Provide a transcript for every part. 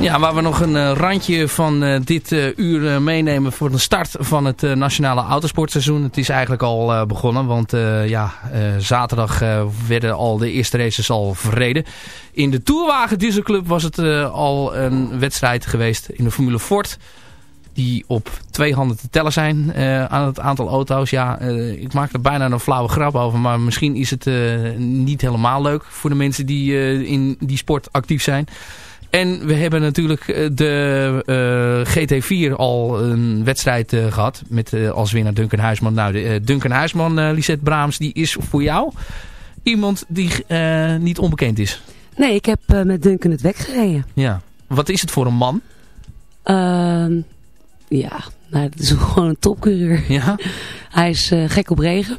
Ja, waar we nog een uh, randje van uh, dit uh, uur meenemen voor de start van het nationale autosportseizoen. Het is eigenlijk al begonnen, want ja, zaterdag werden al de eerste races al verreden. In de Tourwagen Dieselclub was het al een wedstrijd geweest in de Formule Ford die op twee handen te tellen zijn aan het aantal auto's. Ja, ik maak er bijna een flauwe grap over, maar misschien is het niet helemaal leuk voor de mensen die in die sport actief zijn. En we hebben natuurlijk de GT4 al een wedstrijd gehad met als winnaar Duncan Huisman. Nou, de, Duncan Huisman, Lisette Braams, die is voor jou iemand die niet onbekend is. Nee, ik heb met Duncan het weggereden. Ja. Wat is het voor een man? Ehm, ja, nou, het is gewoon een topcoureur. Ja? hij is uh, gek op regen.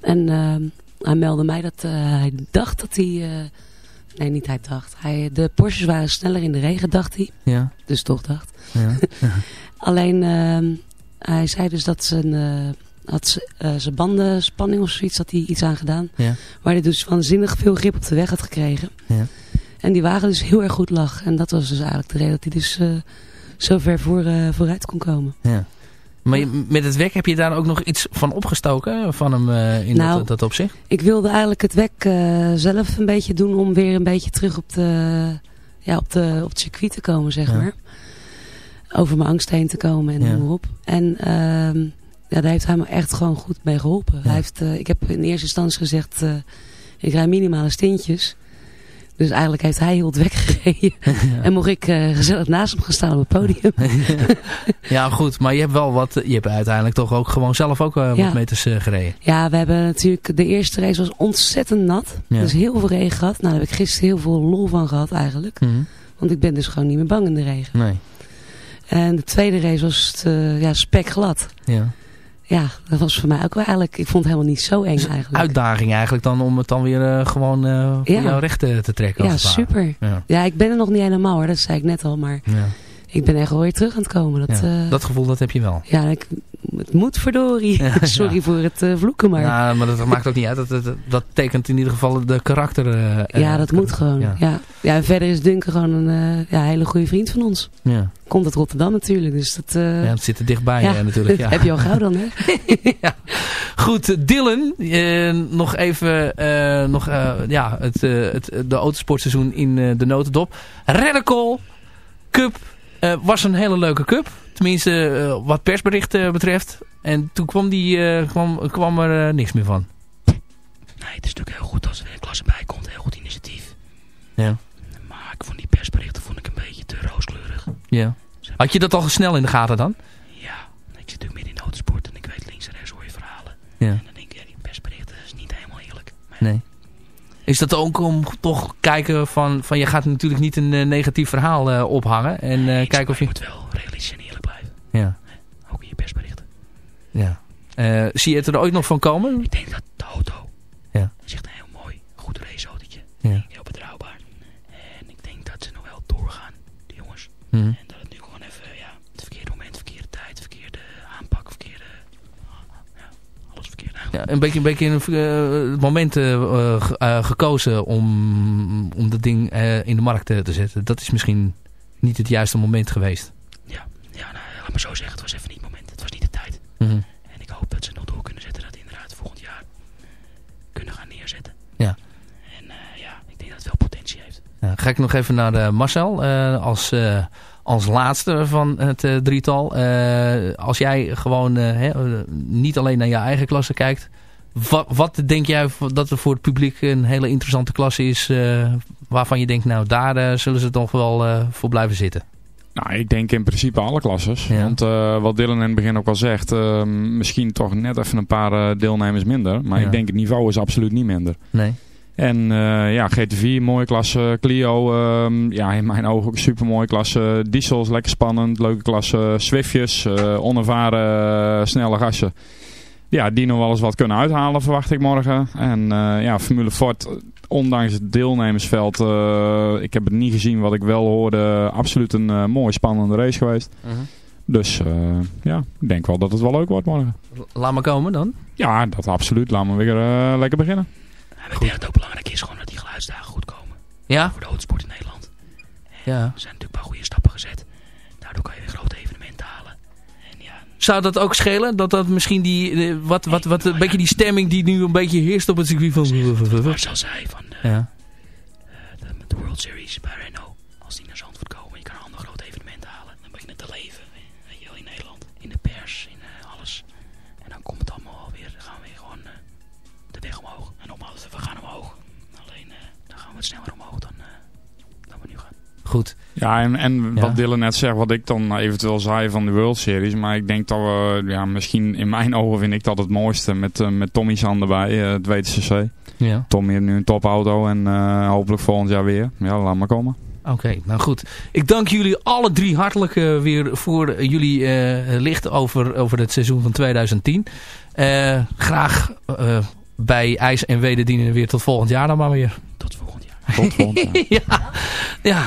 En uh, hij meldde mij dat uh, hij dacht dat hij... nee, niet hij dacht. Hij, de Porsches waren sneller in de regen, dacht hij. Ja. Dus toch dacht. Ja. Alleen, ehm, hij zei dus dat zijn, had zijn bandenspanning of zoiets, had hij iets aan gedaan. Ja. Waar hij dus waanzinnig veel grip op de weg had gekregen. Ja. En die wagen dus heel erg goed lag. En dat was dus eigenlijk de reden dat hij dus zo ver voor, uh, vooruit kon komen. Ja. Maar met het WEC heb je daar ook nog iets van opgestoken van hem uh, in nou, dat, dat opzicht? Ik wilde eigenlijk het WEC uh, zelf een beetje doen om weer een beetje terug op, de, ja, op, de, op het circuit te komen, zeg ja. maar. Over mijn angst heen te komen en Ja. noem op. En uh, ja, daar heeft hij me echt gewoon goed mee geholpen. Hij heeft, ik heb in eerste instantie gezegd, ik rij minimale stintjes. Dus eigenlijk heeft hij heel het weggereden. Ja. En mocht ik uh, gezellig naast hem gaan staan op het podium. ja, goed. Maar je hebt wel wat... Je hebt uiteindelijk toch ook gewoon zelf ook uh, Ja. wat meters uh, gereden. Ja, we hebben natuurlijk... De eerste race was ontzettend nat. Ja. Dus heel veel regen gehad. Nou, daar heb ik gisteren heel veel lol van gehad eigenlijk. Mhm. Want ik ben dus gewoon niet meer bang in de regen. Nee. En de tweede race was het, ja, spekglad. Ja. Ja, dat was voor mij ook wel eigenlijk... Ik vond het helemaal niet zo eng Dus eigenlijk. Uitdaging eigenlijk dan om het dan weer uh, gewoon uh, voor Ja. jou recht te, te trekken. Ja, super. Ja. Ja, ik ben er nog niet helemaal hoor. Dat zei ik net al. Maar Ja. Ik ben echt wel weer terug aan het komen. Dat, Ja. ja, dat gevoel dat heb je wel. ja ik, het moet verdorie. Ja, Sorry ja. voor het uh, vloeken, maar... Ja, Ja, maar dat maakt ook niet uit. Dat, dat, dat tekent in ieder geval de karakter. uh, dat moet gewoon. Ja. Ja. Ja. en verder is Duncan gewoon een uh, ja, hele goede vriend van ons. Ja. Komt uit Rotterdam natuurlijk. Dus dat, ja, het zit er dichtbij ja, eh, natuurlijk. Ja. heb je al gauw dan, hè? ja. Goed, Dylan. eh, nog even eh, nog, eh, ja, het, eh, het, de autosportseizoen in eh, de notendop. Radical Cup eh, was een hele leuke cup. Tenminste, eh, wat persberichten betreft. En toen kwam, die, eh, kwam, kwam er niks meer van. Nee, het is natuurlijk heel goed als er een klasse bij komt. Heel goed initiatief. Ja. Maar ik vond die persberichten vond ik een beetje te rooskleurig. ja. Had je dat al snel in de gaten dan? Ja, ik zit natuurlijk midden in de autosport en ik weet links en rechts hoor je verhalen. Ja. En dan denk ik, ja, die persberichten is niet helemaal eerlijk. Maar Nee. Is dat ook om toch kijken van, van je gaat natuurlijk niet een eh, negatief verhaal eh, ophangen. En eh, nee, kijken of je... moet wel realistisch en eerlijk blijven. Ja. Ook in je persberichten. ja. Zie je het er ooit nog van komen? Ik denk dat de auto Ja. is echt een heel mooi, goed raceautootje. Ja. Heel betrouwbaar. En ik denk dat ze nog wel doorgaan, die jongens. Mhm. Ja, een beetje, een beetje een, eh, het moment eh, eh, ge- gekozen om, om dat ding in de markt te zetten. Dat is misschien niet het juiste moment geweest. Ja, ja nou, laat maar zo zeggen, het was even niet het moment, het was niet de tijd. Mhm. En ik hoop dat ze nog door kunnen zetten, dat inderdaad volgend jaar kunnen gaan neerzetten. Ja. En ja, ik denk dat het wel potentie heeft. Ga ik nog even naar Marcel als, als laatste van het eh, drietal. Eh, als jij gewoon eh, niet alleen naar je eigen klasse kijkt. Wat, wat denk jij dat er voor het publiek een hele interessante klasse is waarvan je denkt, nou daar zullen ze toch wel voor blijven zitten? Nou, ik denk in principe alle klasses. Ja. Want wat Dylan in het begin ook al zegt, misschien toch net even een paar deelnemers minder. Maar Ja. ik denk het niveau is absoluut niet minder. Nee. En eh, ja, GT4, mooie klasse. Clio, ehm, ja, in mijn ogen ook een super mooie klasse. Diesels, lekker spannend, leuke klasse. Swiftjes, eh, onervaren, eh, snelle gassen. Ja, die nog wel eens wat kunnen uithalen, verwacht ik morgen. En ja, Formule Ford, ondanks het deelnemersveld, ik heb het niet gezien wat ik wel hoorde, absoluut een eh, mooie spannende race geweest. Dus eh, ja, ik denk wel dat het wel leuk wordt morgen. Laat maar komen dan. Ja, dat absoluut. Laten we weer lekker beginnen. En ik denk dat het ook belangrijk is gewoon dat die geluidsdagen goed komen. Ja? Voor de autosport in Nederland. Ja. Er zijn natuurlijk een paar goede stappen gezet. Daardoor kan je weer grote evenementen halen. En ja, Zou dat ook schelen? Dat dat misschien die, eh, wat, wat, wat, een beetje die stemming die nu een beetje heerst op het circuit van... wat Marcel zei van eh, Ja. de, met de World Series bij Renault. Goed. Ja, en, en Ja. wat Dylan net zegt, wat ik dan eventueel zei van de World Series. Maar ik denk dat we, ja, misschien in mijn ogen vind ik dat het mooiste met, eh, met Tommy San erbij, eh, het WTCC. Ja. Tommy heeft nu een topauto en eh, hopelijk volgend jaar weer. Ja, laat maar komen. Oké, nou goed. Ik dank jullie alle drie hartelijk weer voor jullie licht over, over het seizoen van 2010. Eh, graag bij IJs en Wederdienen weer tot volgend jaar dan maar weer. Ja, ja,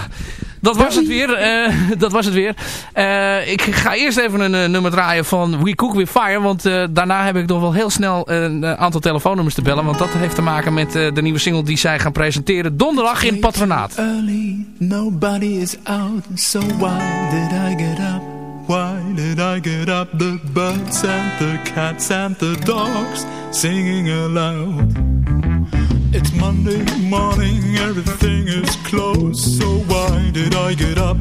dat was het weer. eh, dat was het weer. Eh, ik ga eerst even een eh, nummer draaien van We Cook With Fire. Want eh, daarna heb ik nog wel heel snel een aantal telefoonnummers te bellen. Want dat heeft te maken met eh, de nieuwe single die zij gaan presenteren. Donderdag in Patronaat. Early, nobody is out, so why did I get up? Why did I get up? The birds and the cats and the dogs singing aloud. It's Monday morning, everything is closed, so why did I get up?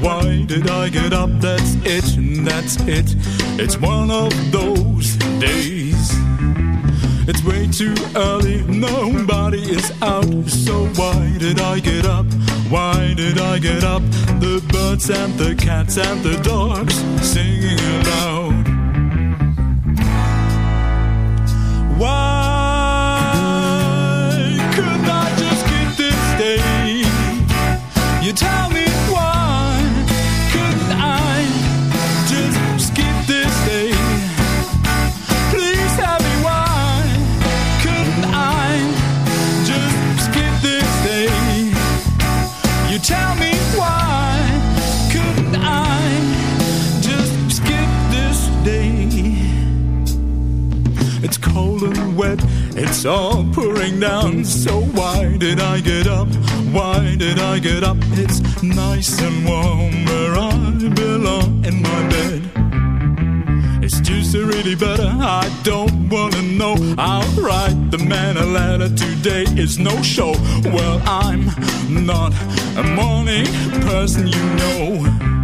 Why did I get up? That's it, that's it. It's one of those days. It's way too early, nobody is out. So why did I get up? Why did I get up? The birds and the cats and the dogs singing aloud. Why it's all pouring down. So why did I get up? Why did I get up? It's nice and warm where I belong in my bed. It's just really better? I don't wanna know. I'll write the man a letter. Today is no show. Well, I'm not a morning person, you know.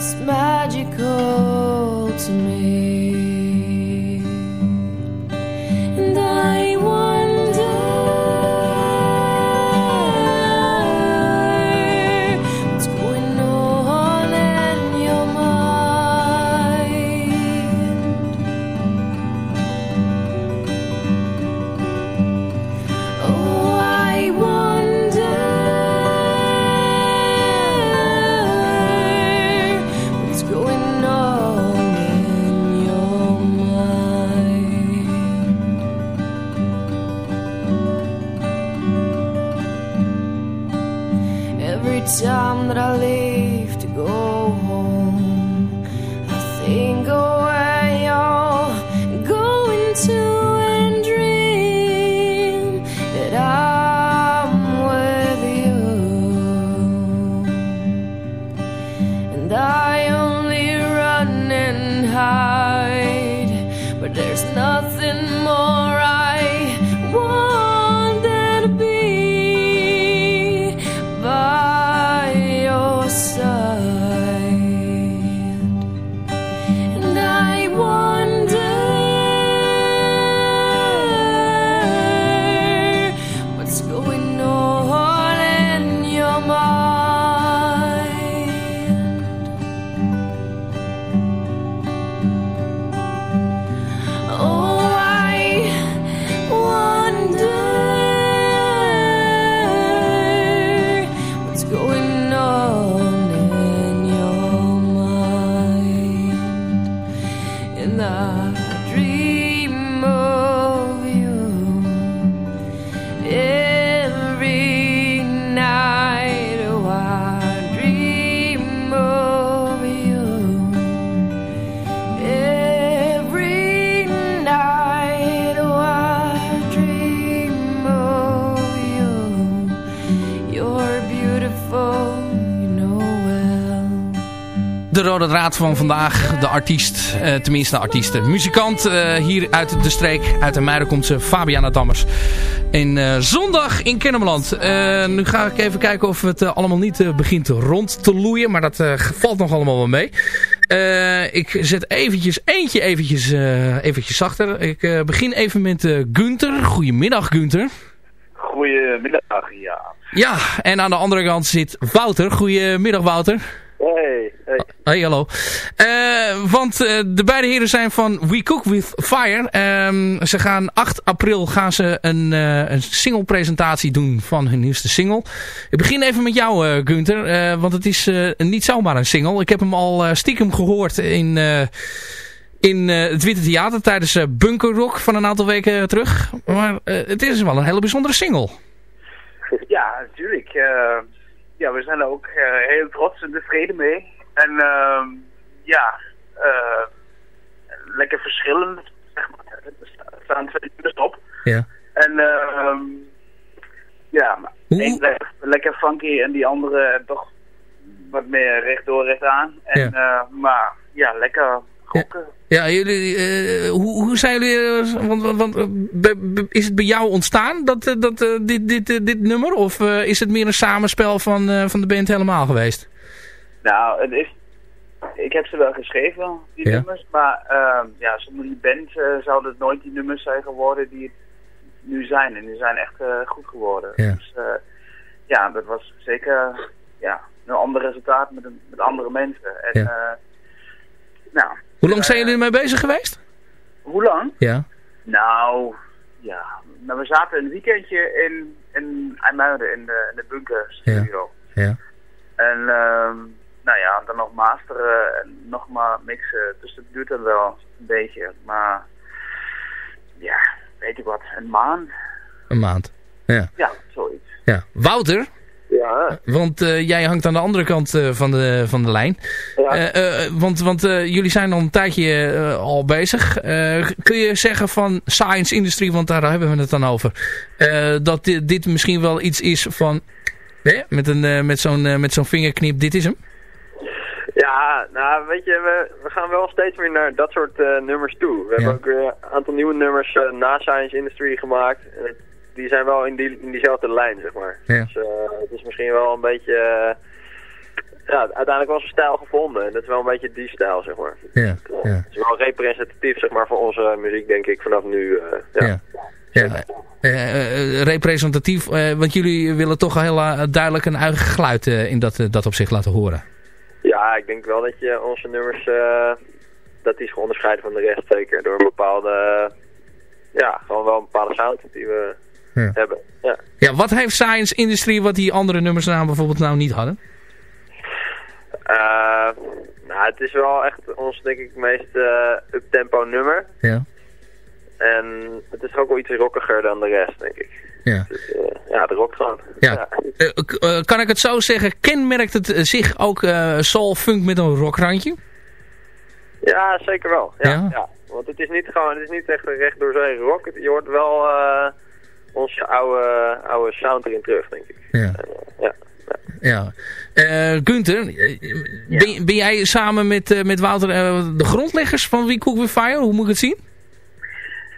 It's magical to me. De rode draad van vandaag, de artiest, eh, tenminste de artiest, de muzikant eh, hier uit de streek, uit de Muiden komt ze, Fabiana Dammers. In eh, zondag in Kennemerland. Eh, nu ga ik even kijken of het allemaal niet begint rond te loeien, maar dat valt nog allemaal wel mee. Ik zet eventjes, eentje eventjes, eventjes zachter. Ik begin even met Gunther. Goedemiddag Gunther. Goedemiddag, ja. Ja, en aan de andere kant zit Wouter. Goedemiddag Wouter. Hey, hey. Hey, hallo. Eh, want eh, de beide heren zijn van We Cook With Fire. Ehm, ze gaan 8 april gaan ze een, eh een single presentatie doen van hun nieuwste single. Ik begin even met jou Gunther, eh, want het is eh, niet zomaar een single. Ik heb hem al eh, stiekem gehoord in, eh, in eh, het Witte Theater tijdens eh, Bunker Rock van een aantal weken terug. Maar eh, het is wel een hele bijzondere single. Ja, natuurlijk. Ja, we zijn er ook eh, heel trots en tevreden mee. En ehm, ja, eh, lekker verschillend, zeg maar. Er staan twee nummers op. Ja. En ehm ja, één lekker, lekker funky en die andere toch wat meer rechtdoor, recht aan. En, eh, maar ja, lekker gokken. Ja, jullie, eh, hoe, hoe zijn jullie, eh, want, want, want, be- be- is het bij jou ontstaan, dat, eh, dat, dit, dit, dit nummer? Of is het meer een samenspel van, van de band helemaal geweest? Nou, het is, ik heb ze wel geschreven, die Ja. nummers, maar ehm, ja, zonder die band zouden het nooit die nummers zijn geworden die het nu zijn. En die zijn echt goed geworden. Ja. Dus ja, dat was zeker ja, een ander resultaat met, een, met andere mensen. En, Ja. nou, Hoe lang eh, zijn jullie ermee bezig geweest? Hoe lang? Ja. Nou, ja, nou, we zaten een weekendje in, in IJmuiden in de, in de bunker studio. Ja. En ehm, nou ja, dan nog masteren en nog maar mixen. Dus dat duurt dan wel een beetje. Maar ja, weet ik wat, een maand. Een maand. Ja. Ja, zoiets. ja. Wouter, Ja, want eh, jij hangt aan de andere kant eh, van, de, van de lijn. ja. Eh, want want jullie zijn al een tijdje al bezig. Kun je zeggen van science industry, want daar hebben we het dan over. dat dit, dit misschien wel iets is van... hè, met een, met zo'n met zo'n vingerknip, dit is hem. Ja, nou weet je, we, we gaan wel steeds meer naar dat soort nummers toe. We Ja. hebben ook weer een aantal nieuwe nummers na Science Industry gemaakt. Die zijn wel in, die, in diezelfde lijn, zeg maar. Ja. Dus eh, het is misschien wel een beetje... eh, ja, uiteindelijk was een stijl gevonden. En dat is wel een beetje die stijl, zeg maar. Ja, ja, Het is wel representatief, zeg maar, voor onze muziek, denk ik, vanaf nu. eh, ja. ja. ja. Representatief, want jullie willen toch heel duidelijk een eigen geluid in dat, dat opzicht laten horen. Ja, ik denk wel dat je onze nummers, dat die zich onderscheiden van de rest zeker. Door een bepaalde, ja, gewoon wel een bepaalde sound die we Ja. hebben. Ja. Ja, wat heeft Science Industry wat die andere nummers nou bijvoorbeeld nou niet hadden? Eh, nou, het is wel echt ons, denk ik, meest eh up-tempo nummer. Ja, En het is ook wel iets rockiger dan de rest, denk ik. ja. Dus, eh, ja, de rock gewoon. Ja. Kan ik het zo zeggen, kenmerkt het zich ook soul funk met een rockrandje? Ja, zeker wel. Ja, Ja? Want het is niet gewoon, het is niet echt recht door zee rock. Je hoort wel onze oude, oude sound erin terug, denk ik. Ja. En, eh, ja. ja. Eh, Gunther, eh, ben, ben jij samen met, eh, met Wouter de grondleggers van We Cook With Fire? Hoe moet ik het zien?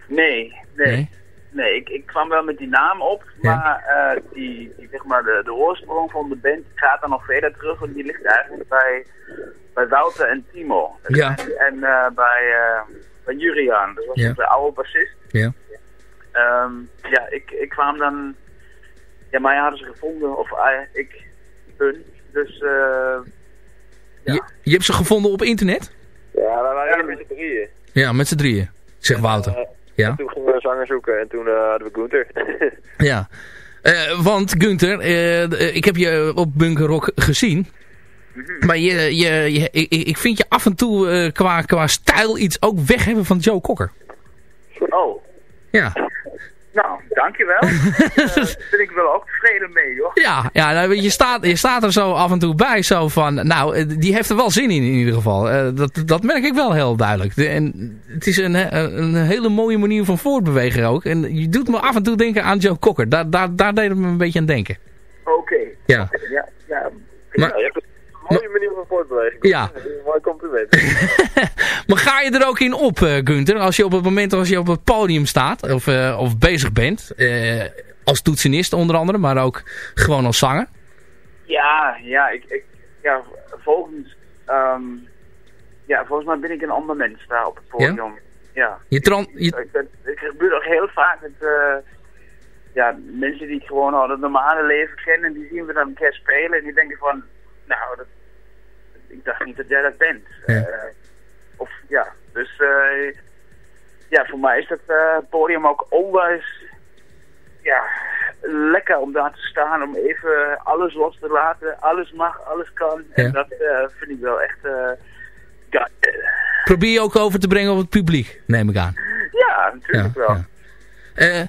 Nee, nee. Nee. Nee, ik, ik kwam wel met die naam op, Ja. maar eh, die, die, zeg maar de, de oorsprong van de band gaat dan nog verder terug. Want die ligt eigenlijk bij, bij Wouter en Timo. Ja. En, en eh, bij, eh bij Juriaan, dat was Ja. onze oude bassist. Ja. Ehm, ja, ik, ik kwam dan... Ja, mij hadden ze gevonden, of ik, hun. Dus, eh ja. Je, je hebt ze gevonden op internet? Ja, wij waren met z'n drieën. Ja, met z'n drieën. Zegt Wouter. Eh, Ja. En toen gingen we een zanger zoeken en toen eh, hadden we Gunther. Ja. Eh, want Gunther, ik heb je op Bunker Rock gezien. Maar je, je, je, ik, ik vind je af en toe qua, qua stijl iets ook weg hebben van Joe Cocker. Oh, Ja. Nou, dankjewel. Daar ben ik wel ook tevreden mee, joh. Ja, ja nou, je, staat, je staat er zo af en toe bij. Zo van, nou, eh, die heeft er wel zin in in ieder geval. Eh, dat, dat merk ik wel heel duidelijk. De- en het is een, een hele mooie manier van voortbewegen ook. En je doet me af en toe denken aan Joe Cocker. Daar, daar, daar deed het me een beetje aan denken. Oké. Ja. Ja, ja. Maar, Ja, mooie manier van voortbewegen. Ja. Mooi compliment. maar ga je er ook in op, eh, Gunther? Als je op het moment als je op het podium staat of, eh, of bezig bent. eh, als toetsenist onder andere, maar ook gewoon als zanger. Ja, ja, ik, ik, ja volgens, ehm, ja, volgens mij ben ik een ander mens daar op het podium. Ja. Je tran je, Ik ben- Het gebeurt ook heel vaak met, ja, mensen die gewoon al het normale leven kennen, die zien we dan een keer spelen en die denken van, nou, dat, ik dacht niet dat jij dat bent. Ja. Eh, of, ja, dus, eh, ja, voor mij is dat eh, podium ook onwijs, ja, lekker om daar te staan, om even alles los te laten. Alles mag, alles kan. Ja. En dat eh, vind ik wel echt, eh, ja, probeer je ook over te brengen op het publiek, neem ik aan. ja, natuurlijk wel. ja. Eh,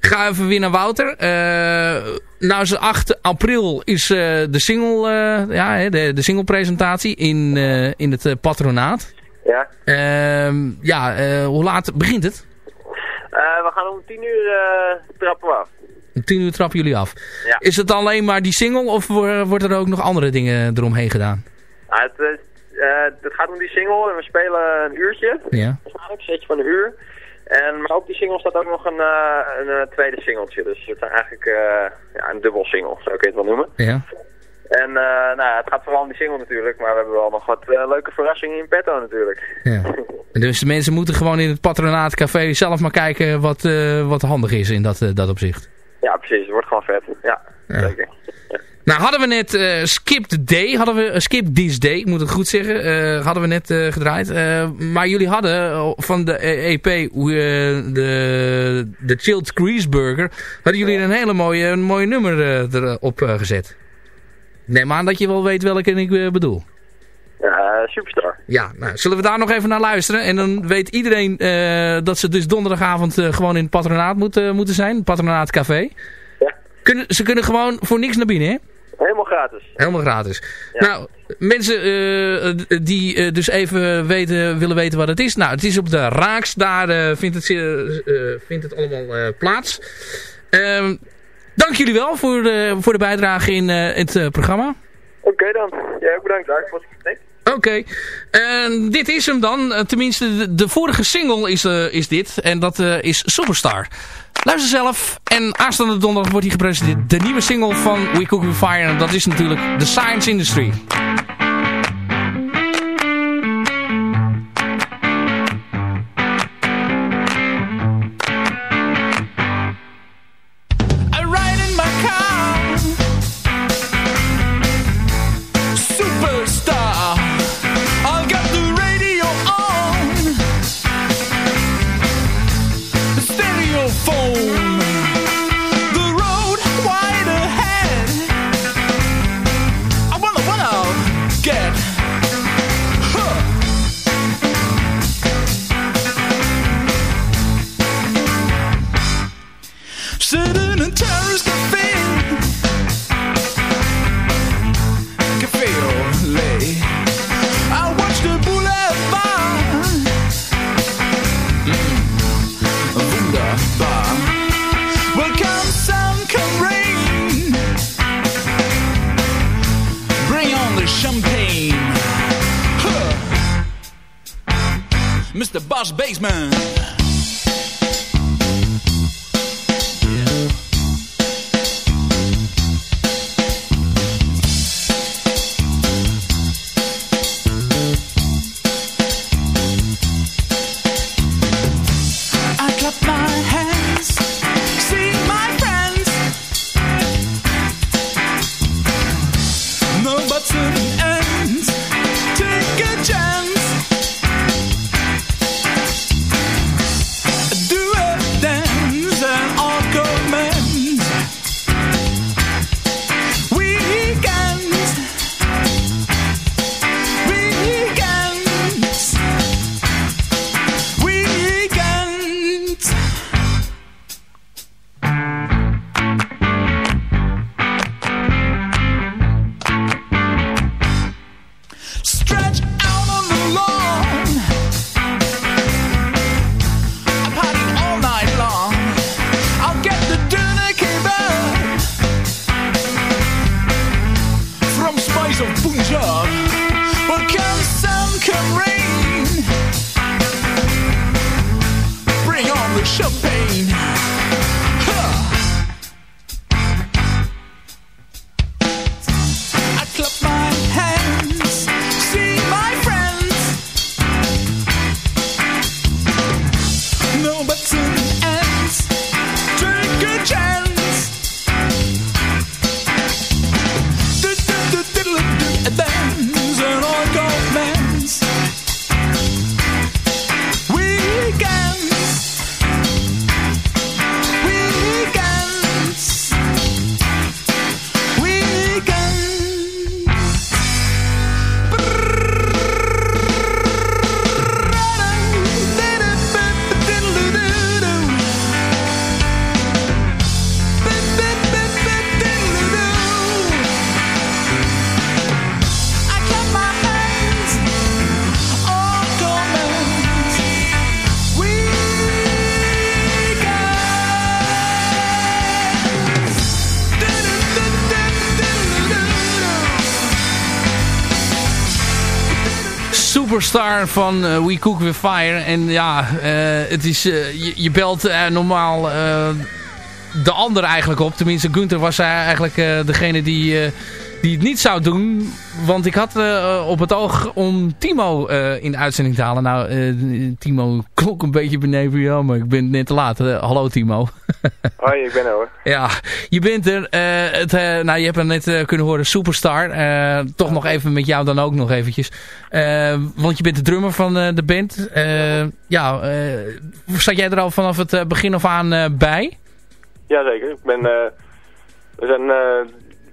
ga even weer naar Wouter. Eh nou, is 8 april is eh, de single, ja, de, de singlepresentatie in, in het patronaat. Ja. Ehm, ja, hoe laat begint het? We gaan om tien uur trappen af. Om 10 uur trappen jullie af. Ja. Is het alleen maar die single of wo- wordt er ook nog andere dingen eromheen gedaan? Nou, het, het gaat om die single en we spelen een uurtje. Ja. Een setje van een uur. En, maar op die single staat ook nog een, eh, een, eh, tweede singeltje. Dus het is eigenlijk eh, ja, een dubbel single, zou ik het wel noemen. Ja. En nou, het gaat vooral om die single natuurlijk. Maar we hebben wel nog wat leuke verrassingen in petto natuurlijk. ja. Dus de mensen moeten gewoon in het patronaatcafé zelf maar kijken wat, wat handig is in dat, dat opzicht. Ja, precies. Het wordt gewoon vet. Ja, Ja. zeker. Nou, hadden we net eh, Skip the Day, hadden we, eh, Skip This Day, ik moet het goed zeggen, eh, hadden we net gedraaid. Maar jullie hadden van de EP, eh, de, de Chilled Grease Burger, hadden jullie een hele mooie, een mooie nummer erop gezet. Neem aan dat je wel weet welke ik bedoel. Ja, superstar. Ja, nou, zullen we daar nog even naar luisteren? En dan weet iedereen dat ze dus donderdagavond gewoon in het patronaat moeten, moeten zijn. Het patronaat café. Ja. Kunnen, ze kunnen gewoon voor niks naar binnen, hè? Helemaal gratis. Helemaal gratis. Ja. Nou, mensen eh, die eh, dus even weten, willen weten wat het is. Nou, het is op de Raaks. Daar eh, vindt, het, vindt het allemaal plaats. Ehm, dank jullie wel voor de, voor de bijdrage in het programma. Oké dan. Jij ook bedankt. Daar was ik Oké, En dit is hem dan. Eh, tenminste, de, vorige single is, eh, is dit. En dat eh, is Superstar. Luister zelf. En aanstaande donderdag wordt hij gepresenteerd. De nieuwe single van We Cook With Fire. En dat is natuurlijk The Science Industry. Superstar van eh, We Cook With Fire. En ja, eh, het is, eh, je, je belt normaal de ander eigenlijk op. Tenminste, Gunther was eigenlijk degene die, die het niet zou doen. Want ik had eh, op het oog om Timo eh, in de uitzending te halen. Nou, eh, Timo klonk een beetje beneden. Ja, maar ik ben net te laat. Hallo Timo. Hoi, ik ben er hoor. Ja, je bent er. het, nou, je hebt hem net kunnen horen, Superstar. Toch nog even met jou dan ook nog eventjes. Want je bent de drummer van de band. Ja, zat jij er al vanaf het begin af aan bij? Jazeker, ik ben, we zijn,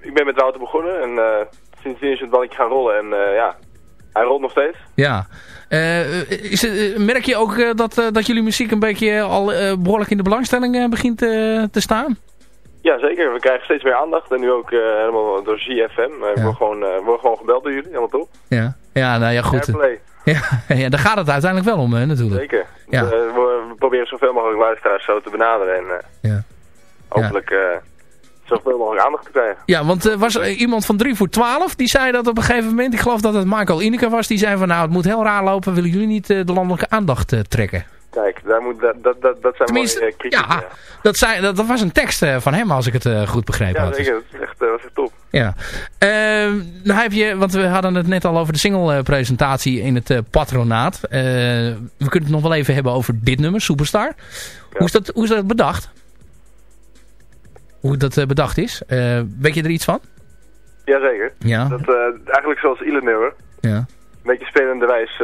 ik ben met Wouter begonnen en eh, sindsdien is het balletje gaan rollen en eh, ja, hij rolt nog steeds. Ja. Eh, is merk je ook dat, dat jullie muziek een beetje al eh, behoorlijk in de belangstelling begint te staan? Jazeker, we krijgen steeds meer aandacht en nu ook helemaal door ZFM. Ja. we, worden gewoon, we worden gewoon gebeld door jullie, helemaal top. Ja. Ja, nou ja, goed. Airplay, Ja, ja, daar gaat het uiteindelijk wel om, hè, natuurlijk. zeker. Ja. We, we proberen zoveel mogelijk luisteraars zo te benaderen en Ja. hopelijk zoveel mogelijk aandacht te krijgen. Ja, want er was er iemand van 3 voor 12 die zei dat op een gegeven moment, ik geloof dat het Michael Ineke was, die zei van nou het moet heel raar lopen, willen jullie niet eh, de landelijke aandacht eh, trekken? Kijk, daar moet, dat, dat, dat, dat zijn Tenminste, mooie kritieken. ja, dat, zei, dat, dat was een tekst van hem als ik het goed begrepen Ja, had. zeker, dat is echt, was echt top. Ja. Ehm, nou heb je, want we hadden het net al over de single presentatie in het patronaat. We kunnen het nog wel even hebben over dit nummer, Superstar. Hoe, is dat, hoe is dat bedacht? Hoe dat eh, bedacht is? Eh, weet je er iets van? Jazeker. Ja. Dat, eh, eigenlijk zoals nummer, Ja. een beetje spelende wijs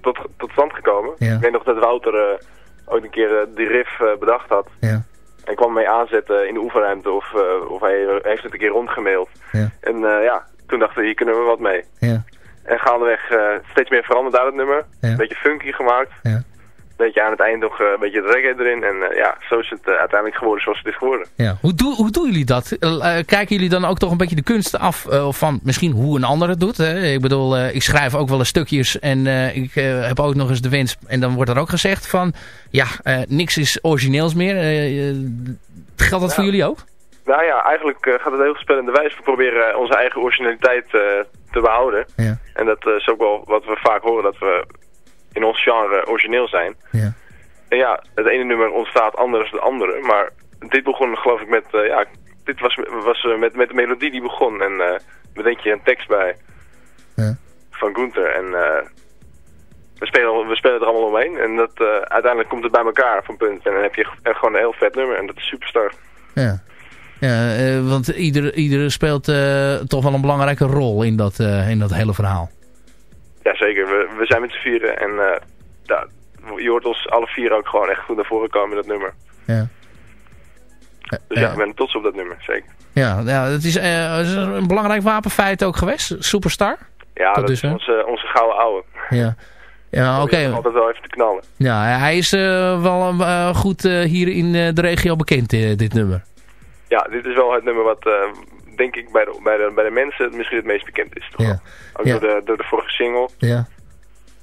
tot, tot stand gekomen. Ja. Ik weet nog dat Wouter ook een keer die riff bedacht had. Ja. En kwam mee aanzetten in de oefenruimte of, of hij heeft het een keer rondgemaild. Ja. En ja, toen dachten we, hier kunnen we wat mee. Ja. En gaandeweg uh, steeds meer veranderd uit het nummer. Ja. Een beetje funky gemaakt. Ja. Beetje aan het eind nog uh, een beetje de reggae erin. En uh, ja, zo is het uh, uiteindelijk geworden zoals het is geworden. Ja. Hoe, doe, hoe doen jullie dat? Kijken jullie dan ook toch een beetje de kunst af van misschien hoe een ander het doet? Hè? Ik bedoel, ik schrijf ook wel eens stukjes en ik heb ook nog eens de wens. En dan wordt er ook gezegd van, ja, niks is origineels meer. geldt dat ja. voor jullie ook? Nou ja, eigenlijk gaat het heel spellende wijs. We proberen onze eigen originaliteit te behouden. Ja. En dat is ook wel wat we vaak horen, dat we in ons genre origineel zijn. Ja. En ja, het ene nummer ontstaat anders dan het andere. Maar dit begon geloof ik met, eh, ja, dit was, was eh, met, met de melodie die begon. En eh bedenk je een tekst bij Ja. van Gunther. En we, spelen, we spelen er allemaal omheen. En dat, uiteindelijk komt het bij elkaar van punt. En dan heb je gewoon een heel vet nummer. En dat is Superstar. Ja, ja want ieder, ieder speelt toch wel een belangrijke rol in dat, in dat hele verhaal. Jazeker, we, we zijn met z'n vieren. En eh, ja, je hoort ons alle vier ook gewoon echt goed naar voren komen in dat nummer. Ja. Dus ja, ik ben trots op dat nummer, zeker. Ja, ja het is, eh, is een belangrijk wapenfeit ook geweest, Superstar. Ja, dat is onze, onze gouden ouwe. Ja, ja oké. Om altijd wel even te knallen. Ja, hij is eh, wel eh, goed eh, hier in eh, de regio bekend, eh, dit nummer. Ja, dit is wel het nummer wat, eh, denk ik, bij de, bij, de, bij de mensen misschien het meest bekend is. Toch? Ja. Ook Ja. door, de, door de vorige single, Ja,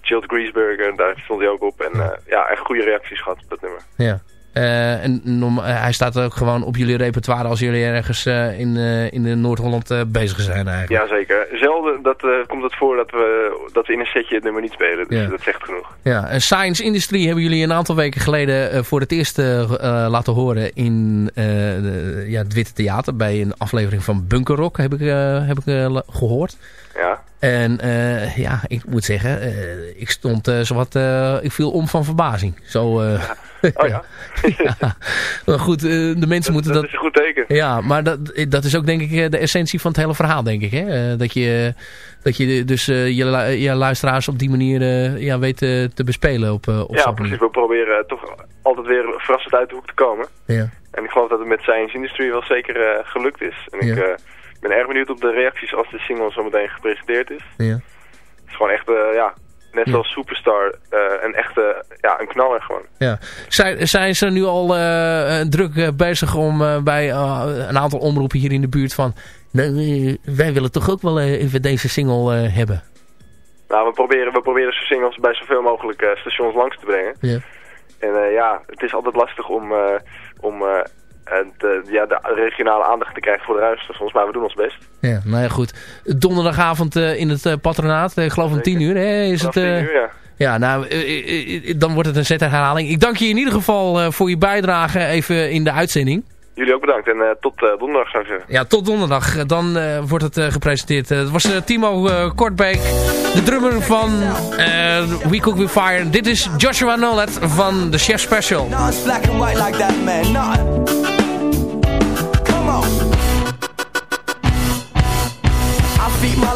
Chilled Greaseburger, daar stond hij ook op. En eh, ja, echt goede reacties gehad op dat nummer. ja. Eh, en eh, hij staat ook gewoon op jullie repertoire als jullie ergens eh, in, eh, in Noord-Holland bezig zijn eigenlijk. Jazeker. Zelden dat, komt het voor dat we, dat we in een setje het nummer niet spelen. Dus Ja. dat zegt genoeg. Ja, en Science Industry hebben jullie een aantal weken geleden voor het eerst laten horen in de, ja, het Witte Theater. Bij een aflevering van Bunker Rock heb ik, heb ik eh, gehoord. Ja. En eh, ja, ik moet zeggen, eh, ik stond eh, zowat, ik viel om van verbazing. Zo, Oh ja, ja. Maar goed, de mensen moeten dat dat... is een goed teken. Ja, maar dat, dat is ook denk ik de essentie van het hele verhaal, denk ik. Hè? Dat, je, dat je dus je, je luisteraars op die manier ja, weet te bespelen op, op Ja, precies. We proberen toch altijd weer verrassend uit de hoek te komen. Ja. En ik geloof dat het met Science Industry wel zeker gelukt is. En ik Ja. Ben erg benieuwd op de reacties als de single zo meteen gepresenteerd is. Ja. Het is gewoon echt, eh, ja, net Ja. zoals Superstar, eh, een echte, ja, een knaller gewoon. Ja. Zijn, zijn ze nu al eh, druk bezig om bij een aantal omroepen hier in de buurt van... "Nou, wij willen toch ook wel even deze single hebben. Nou, we proberen, we proberen singles bij zoveel mogelijk stations langs te brengen. Ja. En ja, het is altijd lastig om, om eh, eh, de, ja, de regionale aandacht te krijgen voor de ruisstations, maar we doen ons best. Ja, nou ja, goed. Donderdagavond eh, in het eh, patronaat, eh, ik geloof om tien uur, hè, is Vanaf het... 10 eh, uur, ja. Ja, nou, dan wordt het een zette herhaling. Ik dank je in ieder geval eh, voor je bijdrage even in de uitzending. Jullie ook bedankt en eh, tot donderdag zou ik zeggen. Ja, tot donderdag. Dan eh, wordt het gepresenteerd. Het was Timo Kortbeek, de drummer van eh, We Cook With Fire. Dit is Joshua Nolet van The Chef Special. Black and white like that, man.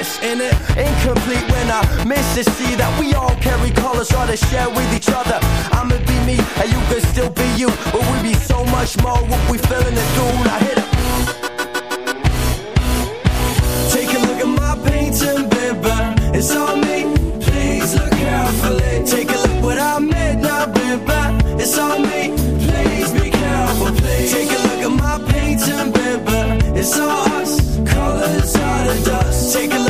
risk. In incomplete when I miss to see that we all carry colors, try to share with each other. I'ma be me, and you can still be you. But we be so much more what we feeling and doing. I hit it. Take a look at my painting, baby. It's on me. Please look carefully. Take a look what I made now, baby. It's on me. Please be careful, please. Take a look at my painting, baby. It's all us. Colors are the dust. Take a look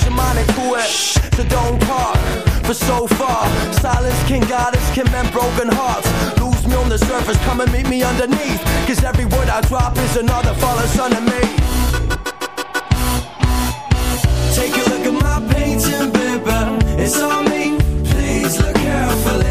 your mind. So don't talk for so far. Silence can guide us, can mend broken hearts. Lose me on the surface, come and meet me underneath. Cause every word I drop is another fallen of me. Take a look at my painting, baby. It's on me. Please look carefully.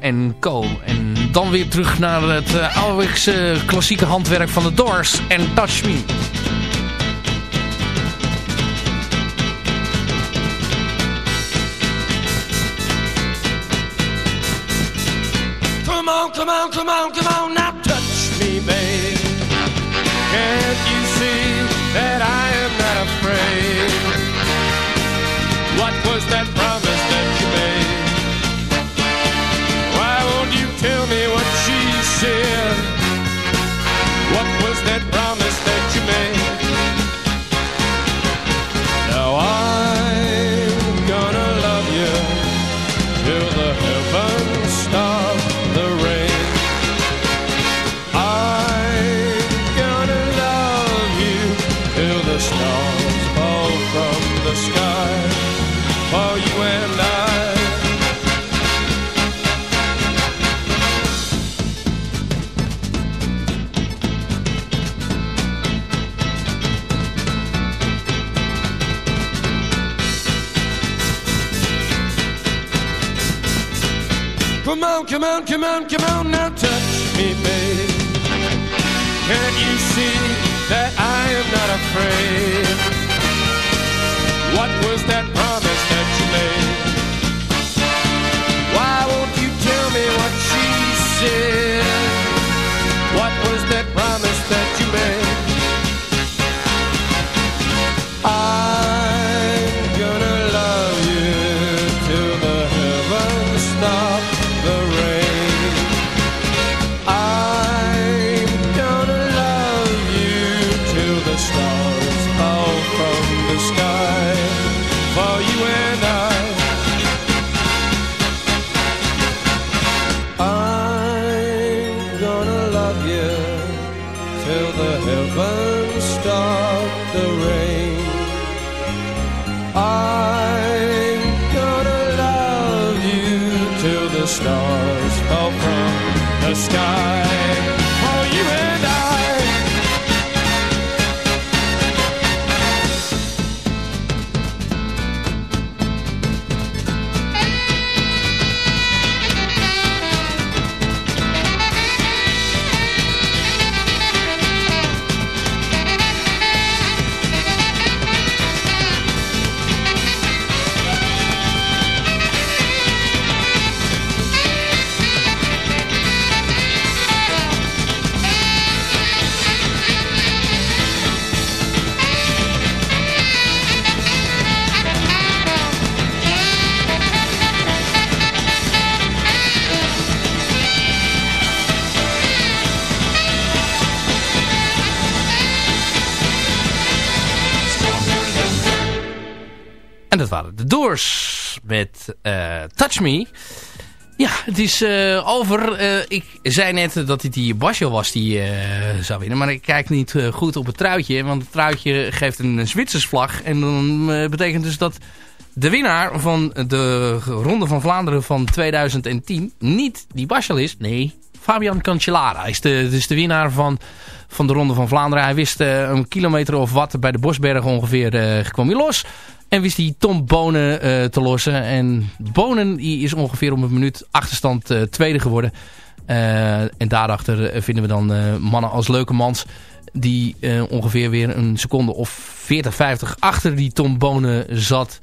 En Co. En dan weer terug naar het uh, klassieke handwerk van de Doors en Touch Me. no, no. Met eh, Touch Me. Ja, het is eh, over. Eh, ik zei net dat het die Basjo was die zou winnen. Maar ik kijk niet goed op het truitje. Want het truitje geeft een Zwitsers vlag. En dan betekent dus dat de winnaar van de Ronde van Vlaanderen van 2010 niet die Basjo is. Nee, Fabian Cancellara. Is de, dus de winnaar van, van de Ronde van Vlaanderen. Hij wist een kilometer of wat bij de Bosbergen ongeveer kwam hij los. En wist hij Tom Bonen uh, te lossen. En Bonen die is ongeveer om een minuut achterstand uh, tweede geworden. Uh, en daarachter vinden we dan mannen als Leukemans. Die ongeveer weer een seconde of 40, 50 achter die Tom Bonen zat.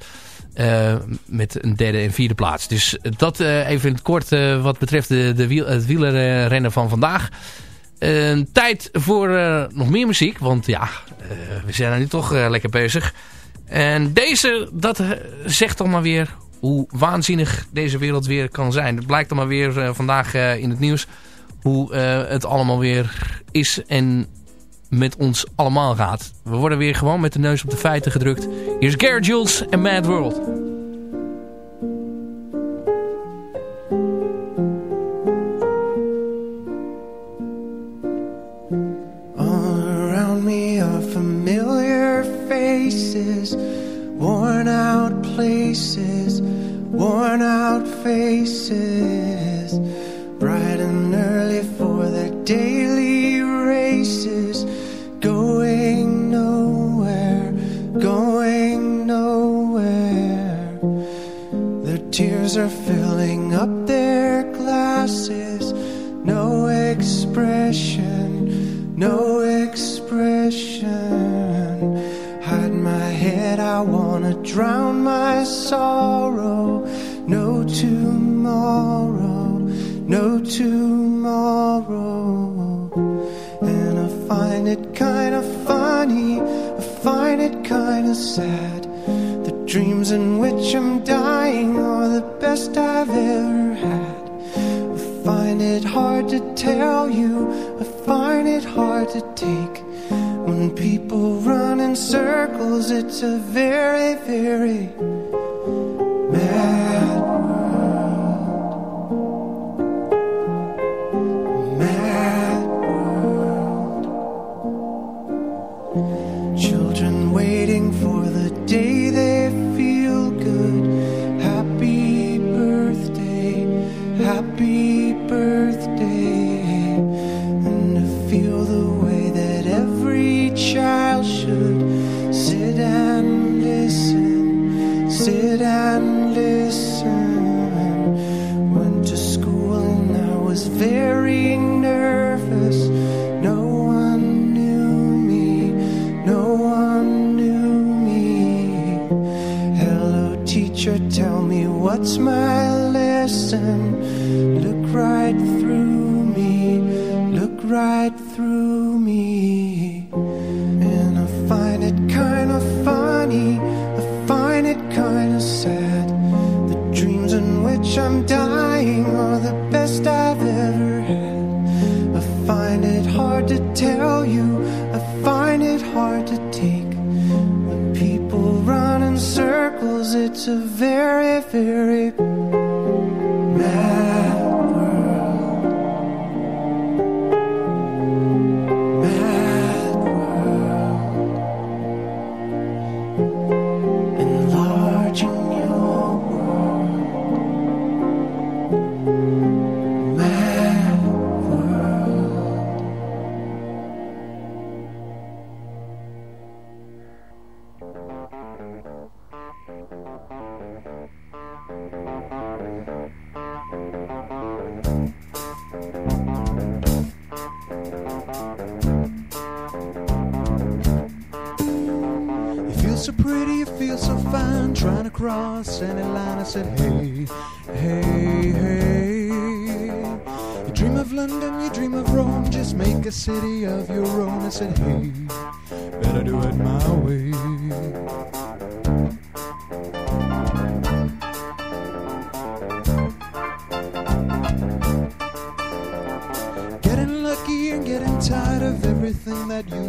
met een derde en vierde plaats. Dus dat even in het kort wat betreft de, de het wielerrennen van vandaag. tijd voor nog meer muziek. Want ja, we zijn er nu toch lekker bezig. En deze, dat zegt toch maar weer hoe waanzinnig deze wereld weer kan zijn. Het blijkt dan maar weer uh, vandaag uh, in het nieuws hoe het allemaal weer is en met ons allemaal gaat. We worden weer gewoon met de neus op de feiten gedrukt. Hier is Garrett Jules en Mad World.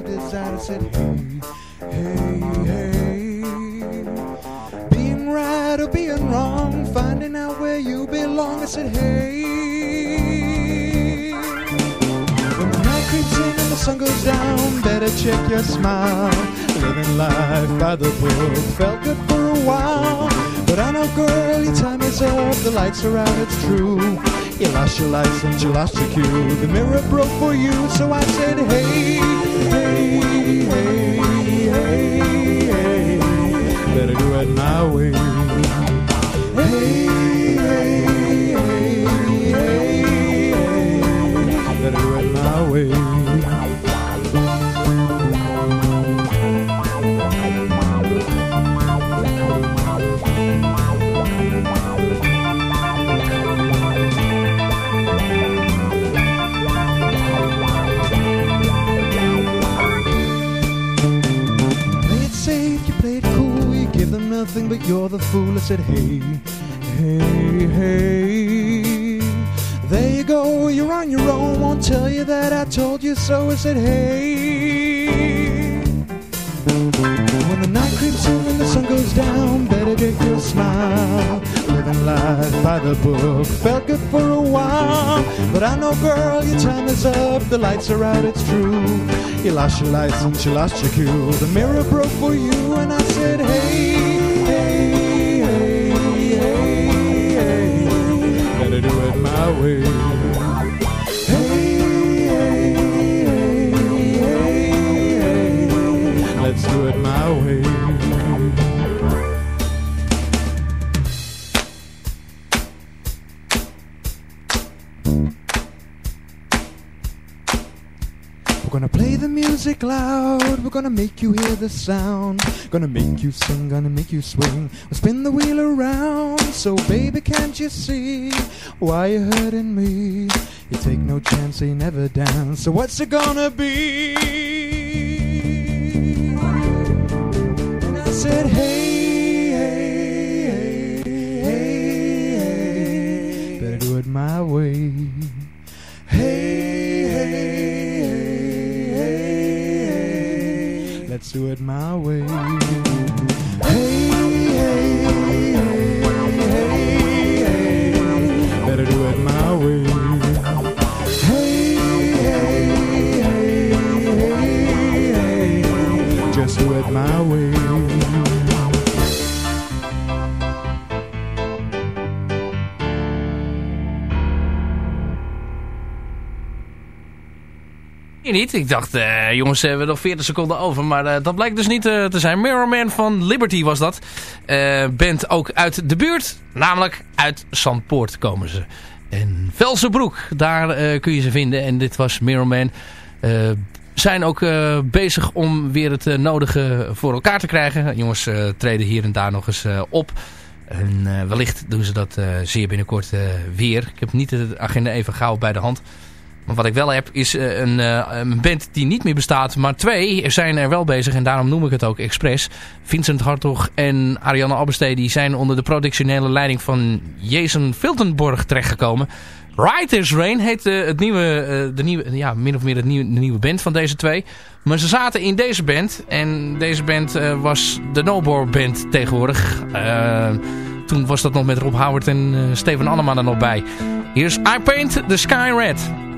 Desire. Said, hey, hey, hey. Being right or being wrong, finding out where you belong. I said, hey. When the night creeps in and the sun goes down, better check your smile. Living life by the book felt good for a while. But I know, girl, your time is up. The lights are out, it's true. You lost your license, you lost your cue. The mirror broke for you, so I said, hey, hey, hey, hey, hey. Better do it my way. Hey, hey, hey, hey. Better do it my way. You're the fool. I said, hey, hey, hey. There you go, you're on your own, won't tell you that I told you so. I said, hey. When the night creeps in and the sun goes down, better get your smile. Living life by the book felt good for a while. But I know, girl, your time is up. The lights are out, it's true. You lost your license, you lost your cue. The mirror broke for you, and I said, hey, away. Hey, let's do it my way. thank you We're gonna play the music loud. We're gonna make you hear the sound. Gonna make you sing, gonna make you swing. We'll spin the wheel around. So, baby, can't you see why you're hurting me? You take no chance, you never dance. So, what's it gonna be? And I said, hey, Do it my way. Hey, hey, hey, hey, hey. Better do it my way. Hey, hey, hey, hey, hey. Just do it my way. Niet. Ik dacht, eh, jongens, we hebben nog 40 seconden over. Maar eh, dat blijkt dus niet eh, te zijn. Mirrorman van Liberty was dat. Band ook uit de buurt. Namelijk uit Zandpoort komen ze. En Velsenbroek, daar kun je ze vinden. En dit was Mirrorman. Zijn ook bezig om weer het nodige voor elkaar te krijgen. Jongens treden hier en daar nog eens op. En wellicht doen ze dat zeer binnenkort weer. Ik heb niet de agenda even gauw bij de hand. Maar wat ik wel heb is eh, een, eh, een band die niet meer bestaat. Maar twee zijn er wel bezig en daarom noem ik het ook expres. Vincent Hartog en Ariane Abbestee zijn onder de productionele leiding van Jason Filtenborg terechtgekomen. Writers Rain heet eh, het nieuwe, de nieuwe, ja, min of meer het nieuwe, de nieuwe band van deze twee. Maar ze zaten in deze band. En deze band was de No Band tegenwoordig. Toen was dat nog met Rob Howard en Steven Annema er nog bij. Hier is I Paint the Sky Red.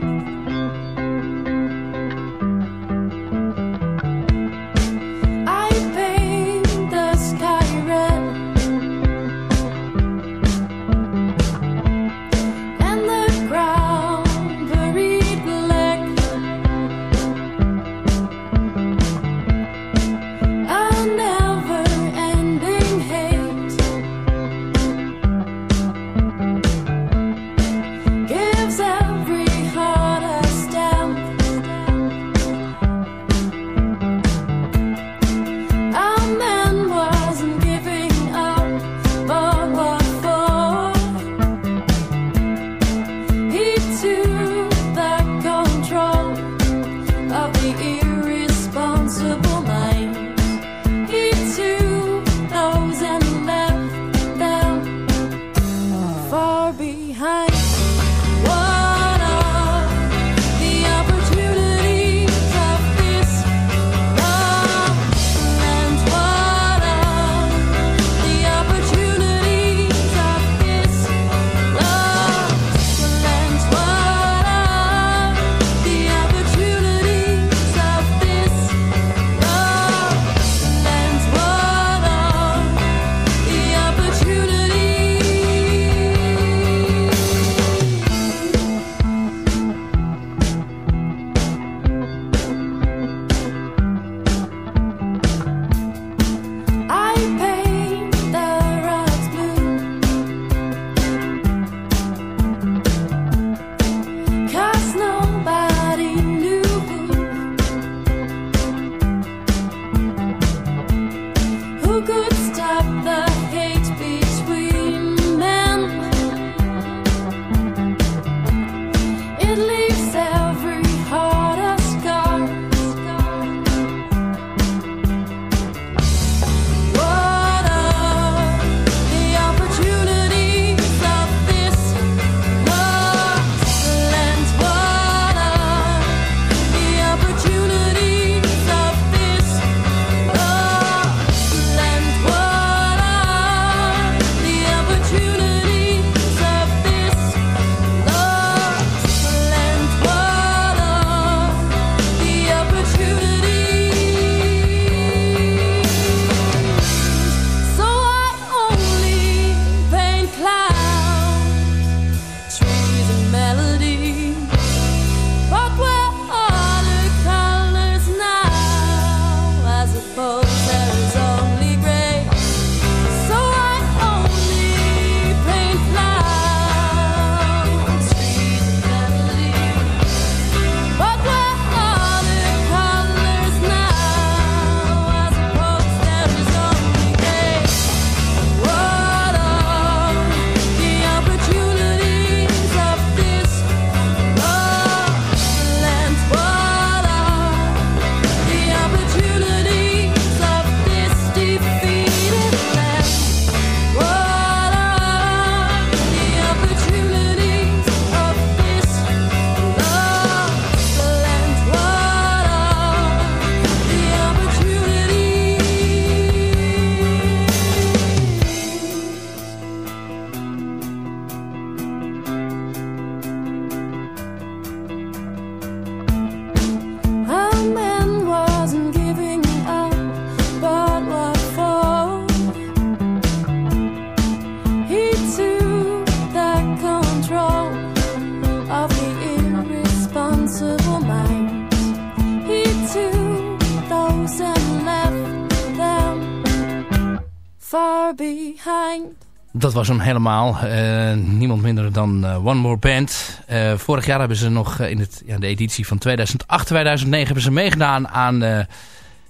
Dat was hem helemaal. Eh, niemand minder dan eh, One More Band. Eh, vorig jaar hebben ze nog in het, ja, de editie van 2008, 2009 hebben ze meegedaan aan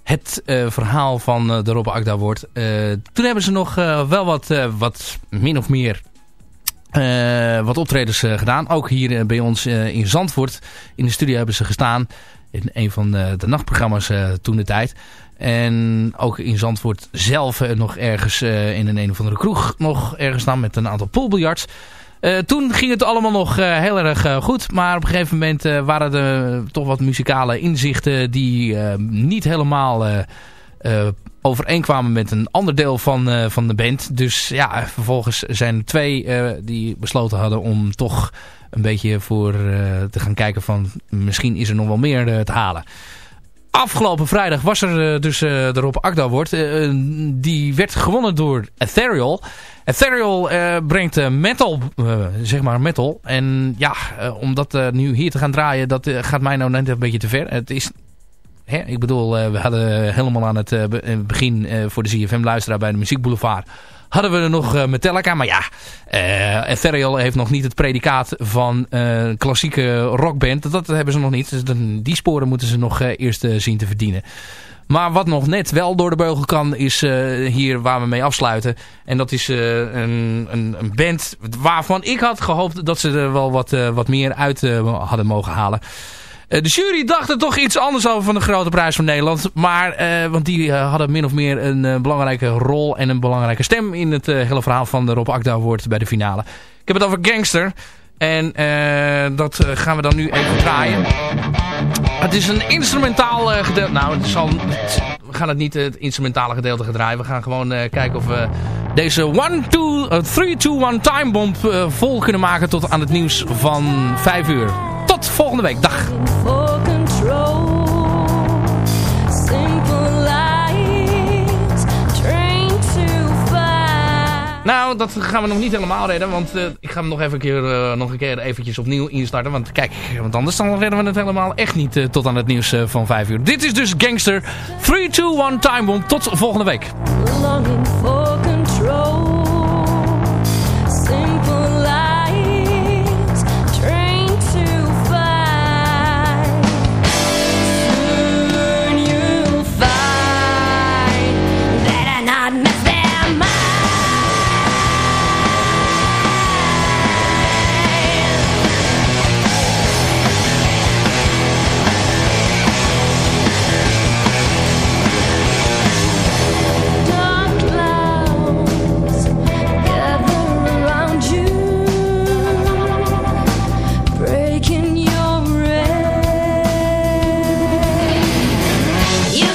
het verhaal van de Rob Akda wordt. toen hebben ze nog wel wat, wat min of meer wat optredens gedaan. Ook hier bij ons in Zandvoort. In de studio hebben ze gestaan. In een van de, de nachtprogramma's toen de tijd. En ook in Zandvoort zelf eh, nog ergens eh, in een een of andere kroeg nog ergens staan met een aantal poolbiljarts. Eh, toen ging het allemaal nog heel erg goed. Maar op een gegeven moment waren er toch wat muzikale inzichten die niet helemaal overeenkwamen met een ander deel van, van de band. Dus ja, vervolgens zijn er twee die besloten hadden om toch een beetje voor te gaan kijken van misschien is er nog wel meer te halen. Afgelopen vrijdag was er eh, dus eh, de Rob wordt. Eh, die werd gewonnen door Ethereal. Ethereal brengt metal, zeg maar metal. En ja, om dat nu hier te gaan draaien, dat gaat mij nou net een beetje te ver. Het is, hè, ik bedoel, we hadden helemaal aan het be- begin voor de ZFM-luisteraar bij de Muziek Boulevard... hadden we er nog eh, Metallica. Maar ja, eh Ethereal heeft nog niet het predicaat van eh, klassieke rockband. Dat hebben ze nog niet. Dus die sporen moeten ze nog eerst zien te verdienen. Maar wat nog net wel door de beugel kan, is hier waar we mee afsluiten. En dat is een, een, een band waarvan ik had gehoopt dat ze er wel wat, wat meer uit hadden mogen halen. De jury dacht er toch iets anders over van de Grote Prijs van Nederland. Maar, want die hadden min of meer een belangrijke rol en een belangrijke stem in het hele verhaal van de Rob Akda Award bij de finale. Ik heb het over Gangster. En dat gaan we dan nu even draaien. Het is een instrumentaal gedeelte. Nou, het zal, we gaan het niet het instrumentale gedeelte draaien. We gaan gewoon kijken of we deze 3-2-1 time bomb vol kunnen maken tot aan het nieuws van 5 uur. Tot volgende week. Dag. Nou, dat gaan we nog niet helemaal redden. Want uh, ik ga hem nog even keer, uh, nog een keer eventjes opnieuw instarten. Want kijk, want anders dan redden we het helemaal echt niet uh, tot aan het nieuws van 5 uur. Dit is dus Gangster 3, 2, 1 Time Bomb. Tot volgende week.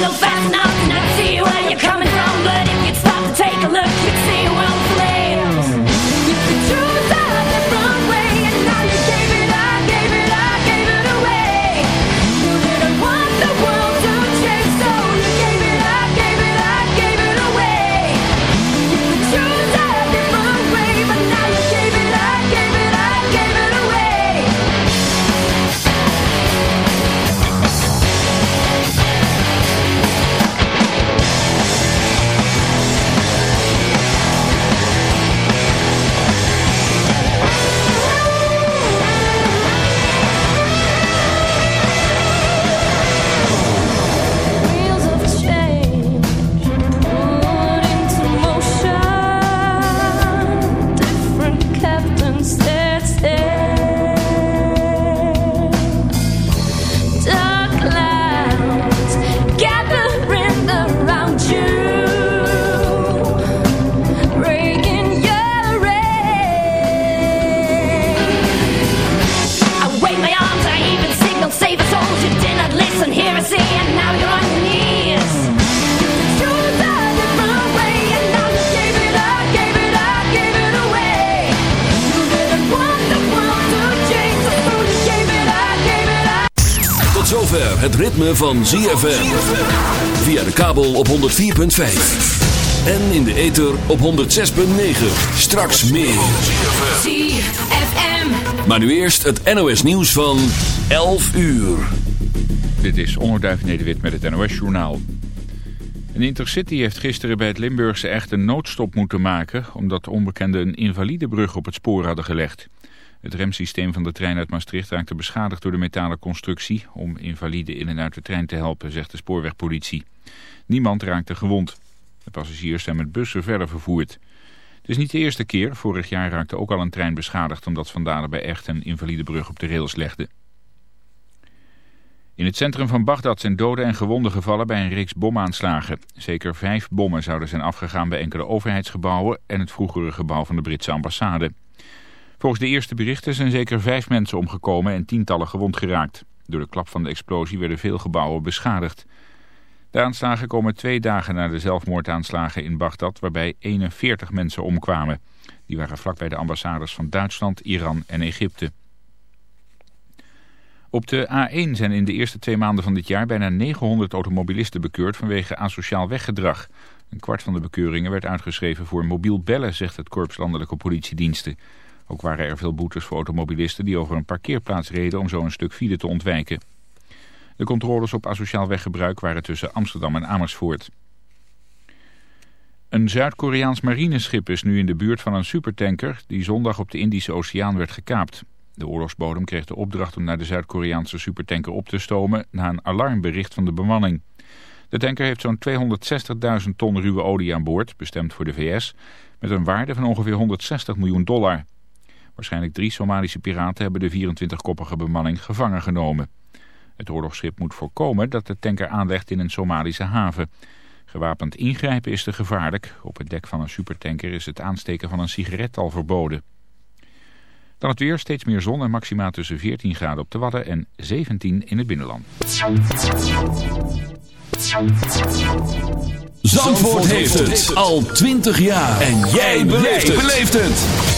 no van ZFM. Via de kabel op 104.5. En in de ether op 106.9. Straks meer. ZFM. Maar nu eerst het NOS nieuws van 11 uur. Dit is Onderduif Nederwit met het NOS journaal. Een Intercity heeft gisteren bij het Limburgse echt een noodstop moeten maken... omdat de onbekenden een invalidebrug op het spoor hadden gelegd. Het remsysteem van de trein uit Maastricht raakte beschadigd door de metalen constructie... om invaliden in en uit de trein te helpen, zegt de spoorwegpolitie. Niemand raakte gewond. De passagiers zijn met bussen verder vervoerd. Het is niet de eerste keer. Vorig jaar raakte ook al een trein beschadigd... omdat vandalen bij echt een invalidebrug op de rails legden. In het centrum van Bagdad zijn doden en gewonden gevallen bij een reeks bomaanslagen. Zeker vijf bommen zouden zijn afgegaan bij enkele overheidsgebouwen... en het vroegere gebouw van de Britse ambassade. Volgens de eerste berichten zijn zeker vijf mensen omgekomen en tientallen gewond geraakt. Door de klap van de explosie werden veel gebouwen beschadigd. De aanslagen komen twee dagen na de zelfmoordaanslagen in Bagdad... waarbij 41 mensen omkwamen. Die waren vlakbij de ambassades van Duitsland, Iran en Egypte. Op de A1 zijn in de eerste twee maanden van dit jaar bijna 900 automobilisten bekeurd vanwege asociaal weggedrag. Een kwart van de bekeuringen werd uitgeschreven voor mobiel bellen, zegt het Korps Landelijke Politiediensten. Ook waren er veel boetes voor automobilisten die over een parkeerplaats reden om zo een stuk file te ontwijken. De controles op asociaal weggebruik waren tussen Amsterdam en Amersfoort. Een Zuid-Koreaans marineschip is nu in de buurt van een supertanker die zondag op de Indische Oceaan werd gekaapt. De oorlogsbodem kreeg de opdracht om naar de Zuid-Koreaanse supertanker op te stomen na een alarmbericht van de bemanning. De tanker heeft zo'n 260.000 ton ruwe olie aan boord, bestemd voor de VS, met een waarde van ongeveer 160 miljoen dollar. Waarschijnlijk drie Somalische piraten hebben de 24-koppige bemanning gevangen genomen. Het oorlogsschip moet voorkomen dat de tanker aanlegt in een Somalische haven. Gewapend ingrijpen is te gevaarlijk. Op het dek van een supertanker is het aansteken van een sigaret al verboden. Dan het weer, steeds meer zon en maxima tussen 14 graden op de Wadden en 17 in het binnenland. Zandvoort heeft het al 20 jaar. En jij beleeft het.